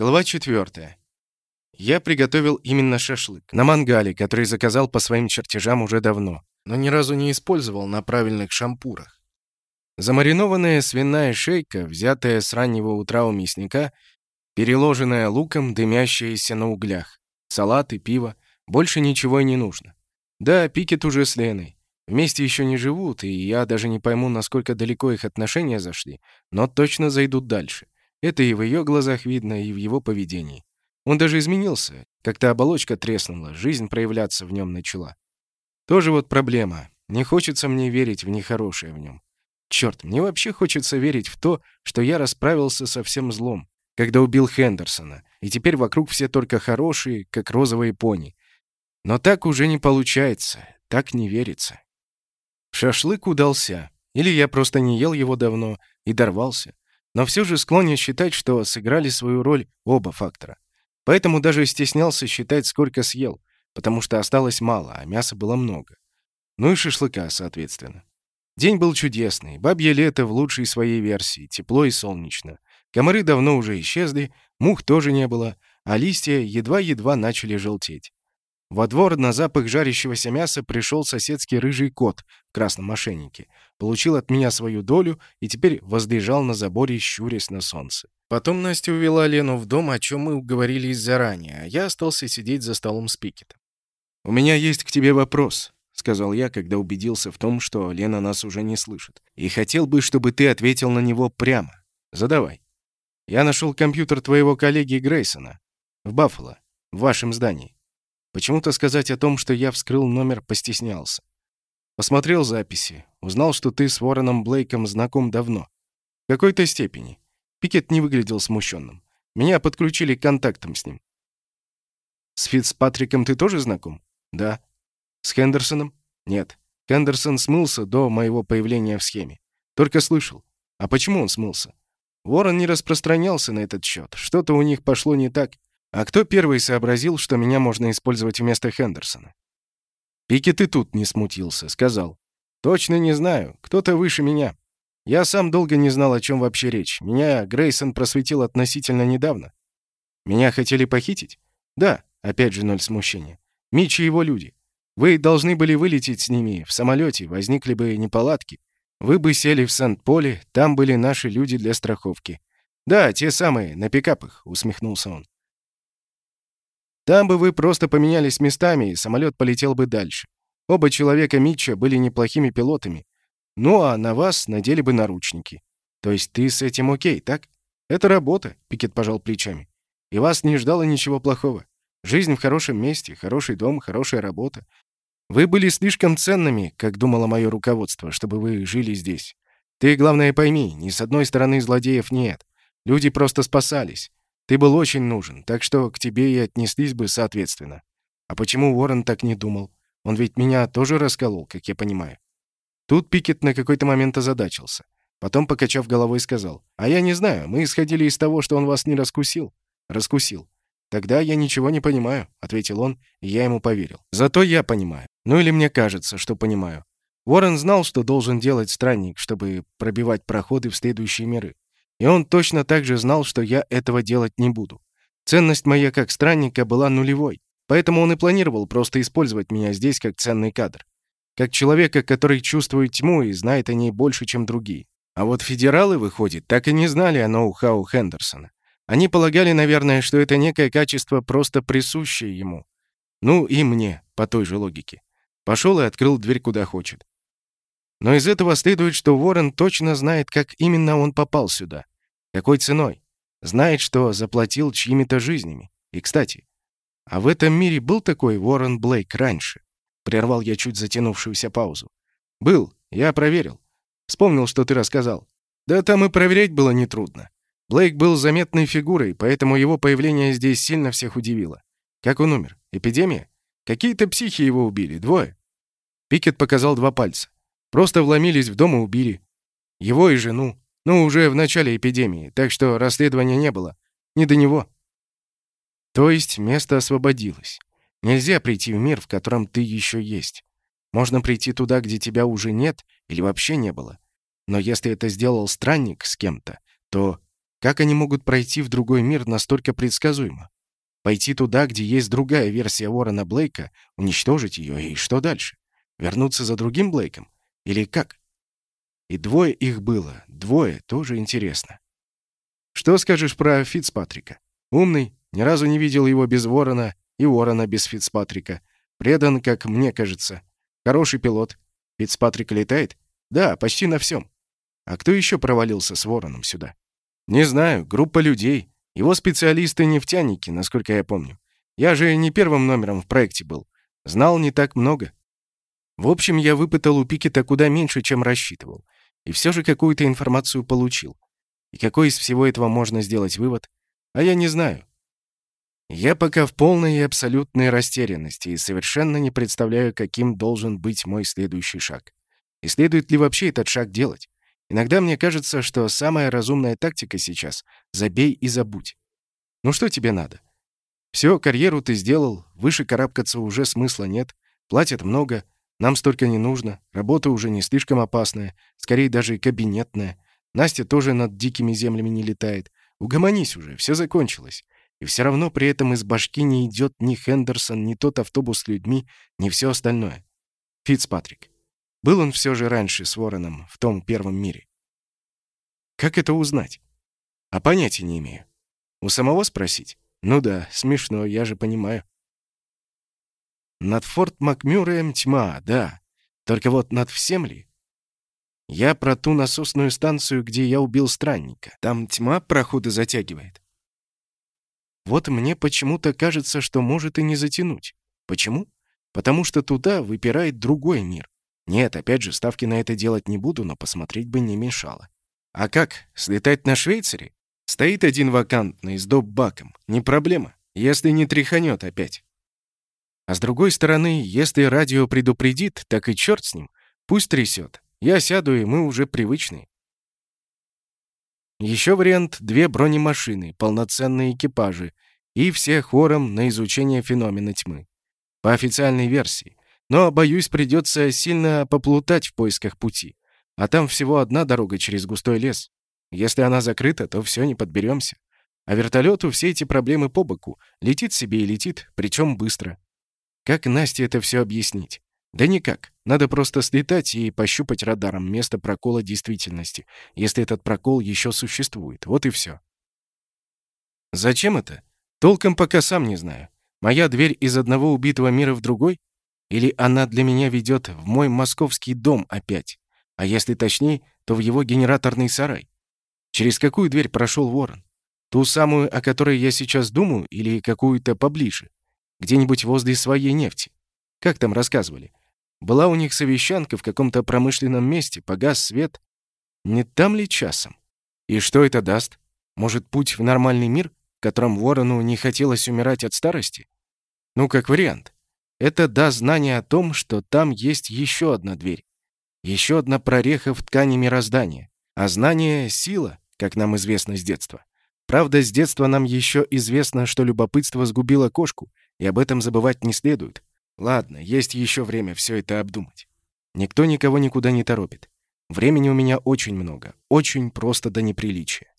Глава 4. Я приготовил именно шашлык. На мангале, который заказал по своим чертежам уже давно, но ни разу не использовал на правильных шампурах. Замаринованная свиная шейка, взятая с раннего утра у мясника, переложенная луком, дымящаяся на углях. Салат и пиво. Больше ничего и не нужно. Да, Пикет уже с Леной. Вместе еще не живут, и я даже не пойму, насколько далеко их отношения зашли, но точно зайдут дальше. Это и в ее глазах видно, и в его поведении. Он даже изменился. Как-то оболочка треснула, жизнь проявляться в нем начала. Тоже вот проблема. Не хочется мне верить в нехорошее в нем. Черт, мне вообще хочется верить в то, что я расправился со всем злом, когда убил Хендерсона, и теперь вокруг все только хорошие, как розовые пони. Но так уже не получается, так не верится. Шашлык удался. Или я просто не ел его давно и дорвался. Но все же склонен считать, что сыграли свою роль оба фактора. Поэтому даже стеснялся считать, сколько съел, потому что осталось мало, а мяса было много. Ну и шашлыка, соответственно. День был чудесный, бабье лето в лучшей своей версии, тепло и солнечно. Комары давно уже исчезли, мух тоже не было, а листья едва-едва начали желтеть. Во двор на запах жарящегося мяса пришел соседский рыжий кот в красном мошеннике, получил от меня свою долю и теперь возлежал на заборе, щурясь на солнце. Потом Настя увела Лену в дом, о чем мы уговорились заранее, а я остался сидеть за столом с Пикетом. «У меня есть к тебе вопрос», — сказал я, когда убедился в том, что Лена нас уже не слышит. «И хотел бы, чтобы ты ответил на него прямо. Задавай. Я нашел компьютер твоего коллеги Грейсона в Баффало, в вашем здании. Почему-то сказать о том, что я вскрыл номер, постеснялся. Посмотрел записи, узнал, что ты с Вороном Блейком знаком давно. В какой-то степени. Пикет не выглядел смущенным. Меня подключили к контактам с ним. С Фитцпатриком ты тоже знаком? Да. С Хендерсоном? Нет. Хендерсон смылся до моего появления в схеме. Только слышал. А почему он смылся? Ворон не распространялся на этот счет. Что-то у них пошло не так. А кто первый сообразил, что меня можно использовать вместо Хендерсона? Пикет и тут не смутился, сказал. «Точно не знаю. Кто-то выше меня. Я сам долго не знал, о чем вообще речь. Меня Грейсон просветил относительно недавно. Меня хотели похитить? Да, опять же ноль смущения. Мич и его люди. Вы должны были вылететь с ними в самолете, возникли бы неполадки. Вы бы сели в Сент-Поле, там были наши люди для страховки. Да, те самые, на пикапах, усмехнулся он. Там бы вы просто поменялись местами, и самолет полетел бы дальше. Оба человека Митча были неплохими пилотами. Ну а на вас надели бы наручники. То есть ты с этим окей, так? Это работа, Пикет пожал плечами. И вас не ждало ничего плохого. Жизнь в хорошем месте, хороший дом, хорошая работа. Вы были слишком ценными, как думало мое руководство, чтобы вы жили здесь. Ты, главное, пойми, ни с одной стороны злодеев нет. Люди просто спасались. Ты был очень нужен, так что к тебе и отнеслись бы соответственно. А почему Уоррен так не думал? Он ведь меня тоже расколол, как я понимаю. Тут Пикет на какой-то момент озадачился. Потом, покачав головой, сказал, «А я не знаю, мы исходили из того, что он вас не раскусил». «Раскусил». «Тогда я ничего не понимаю», — ответил он, и я ему поверил. «Зато я понимаю. Ну или мне кажется, что понимаю. Уоррен знал, что должен делать странник, чтобы пробивать проходы в следующие миры. И он точно так же знал, что я этого делать не буду. Ценность моя как странника была нулевой, поэтому он и планировал просто использовать меня здесь как ценный кадр. Как человека, который чувствует тьму и знает о ней больше, чем другие. А вот федералы, выходит, так и не знали о ноу-хау Хендерсона. Они полагали, наверное, что это некое качество, просто присущее ему. Ну и мне, по той же логике. Пошел и открыл дверь куда хочет. Но из этого следует, что Уоррен точно знает, как именно он попал сюда. Какой ценой? Знает, что заплатил чьими-то жизнями. И, кстати, а в этом мире был такой Уоррен Блейк раньше? Прервал я чуть затянувшуюся паузу. Был, я проверил. Вспомнил, что ты рассказал. Да там и проверять было нетрудно. Блейк был заметной фигурой, поэтому его появление здесь сильно всех удивило. Как он умер? Эпидемия? Какие-то психи его убили, двое. Пикет показал два пальца. Просто вломились в дом и убили. Его и жену. Ну, уже в начале эпидемии, так что расследования не было. Не до него. То есть место освободилось. Нельзя прийти в мир, в котором ты еще есть. Можно прийти туда, где тебя уже нет или вообще не было. Но если это сделал странник с кем-то, то Как они могут пройти в другой мир настолько предсказуемо? Пойти туда, где есть другая версия Уоррена Блейка, уничтожить ее, и что дальше? Вернуться за другим Блейком? Или как? И двое их было. Двое, тоже интересно. Что скажешь про Фицпатрика? Умный, ни разу не видел его без Ворона, и Ворона без Фицпатрика. Предан, как мне кажется. Хороший пилот. Фицпатрик летает? Да, почти на всем. А кто еще провалился с Вороном сюда? Не знаю, группа людей. Его специалисты-нефтяники, насколько я помню. Я же не первым номером в проекте был. Знал не так много. В общем, я выпытал у Пикета куда меньше, чем рассчитывал. И все же какую-то информацию получил. И какой из всего этого можно сделать вывод? А я не знаю. Я пока в полной и абсолютной растерянности и совершенно не представляю, каким должен быть мой следующий шаг. И следует ли вообще этот шаг делать? Иногда мне кажется, что самая разумная тактика сейчас — забей и забудь. Ну что тебе надо? Все, карьеру ты сделал, выше карабкаться уже смысла нет, платят много, нам столько не нужно, работа уже не слишком опасная, скорее даже и кабинетная. Настя тоже над дикими землями не летает. Угомонись уже, все закончилось. И все равно при этом из башки не идет ни Хендерсон, ни тот автобус с людьми, ни все остальное. Фицпатрик. Был он все же раньше с Вороном в том первом мире. Как это узнать? А понятия не имею. У самого спросить? Ну да, смешно, я же понимаю. Над Форт Макмюрреем тьма, да. Только вот над всем ли? Я про ту насосную станцию, где я убил странника. Там тьма проходы затягивает. Вот мне почему-то кажется, что может и не затянуть. Почему? Потому что туда выпирает другой мир. Нет, опять же, ставки на это делать не буду, но посмотреть бы не мешало. А как, слетать на Швейцаре? Стоит один вакантный с доп-баком. Не проблема, если не тряханет опять. А с другой стороны, если радио предупредит, так и черт с ним. Пусть трясет. Я сяду, и мы уже привычные. Еще вариант — две бронемашины, полноценные экипажи, и все хором на изучение феномена тьмы. По официальной версии. Но, боюсь, придется сильно поплутать в поисках пути. А там всего одна дорога через густой лес. Если она закрыта, то все, не подберемся. А вертолету все эти проблемы по боку. Летит себе и летит, причем быстро. Как Насте это все объяснить? Да никак. Надо просто слетать и пощупать радаром место прокола действительности, если этот прокол еще существует. Вот и все. Зачем это? Толком пока сам не знаю. Моя дверь из одного убитого мира в другой? Или она для меня ведет в мой московский дом опять? А если точнее, то в его генераторный сарай. Через какую дверь прошел ворон? Ту самую, о которой я сейчас думаю, или какую-то поближе? Где-нибудь возле своей нефти? Как там рассказывали? Была у них совещанка в каком-то промышленном месте, погас свет. Не там ли часом? И что это даст? Может, путь в нормальный мир, в котором ворону не хотелось умирать от старости? Ну, как вариант. Это даст знание о том, что там есть еще одна дверь, еще одна прореха в ткани мироздания. А знание — сила, как нам известно с детства. Правда, с детства нам еще известно, что любопытство сгубило кошку, и об этом забывать не следует. Ладно, есть еще время все это обдумать. Никто никого никуда не торопит. Времени у меня очень много, очень просто до неприличия.